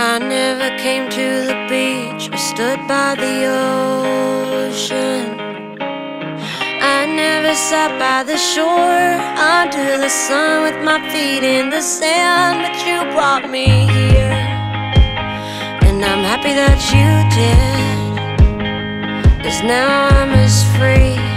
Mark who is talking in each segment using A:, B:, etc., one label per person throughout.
A: I never came to the beach or stood by the ocean. I never sat by the shore under the sun with my feet in the sand, but you brought me here. And I'm happy that you did. Cause now I'm as free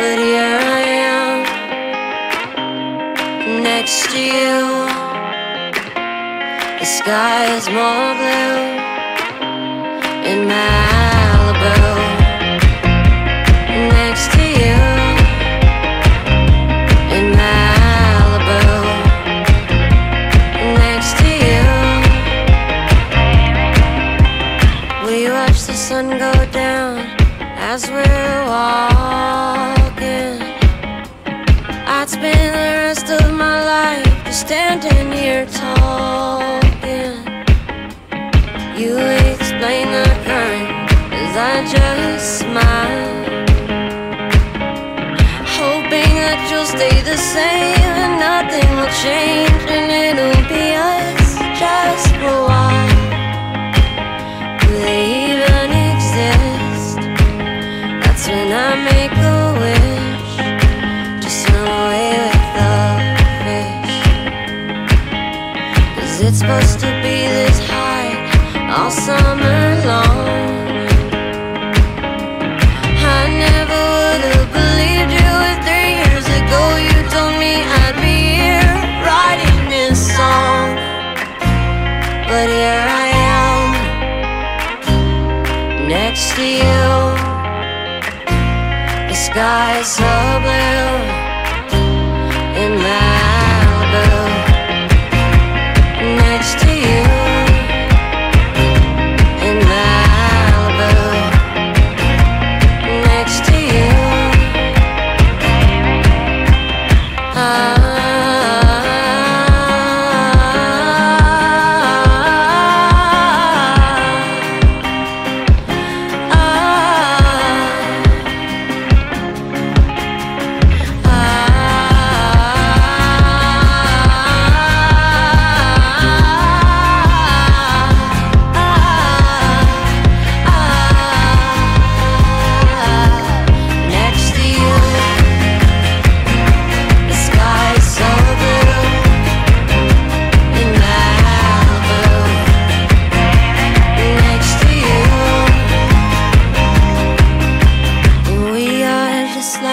A: But here I am, next to you. The sky is more blue in Malibu. Next to you in Malibu. Next to you, we watch the sun go down as we're walking. Spend the rest of my life just standing here talking. You explain the current as I just smile. Hoping that you'll stay the same and nothing will change Cause it's supposed to be this high all summer long. I never would have believed you if three years ago you told me I'd be here writing this song. But here I am, next to you. The sky is so blue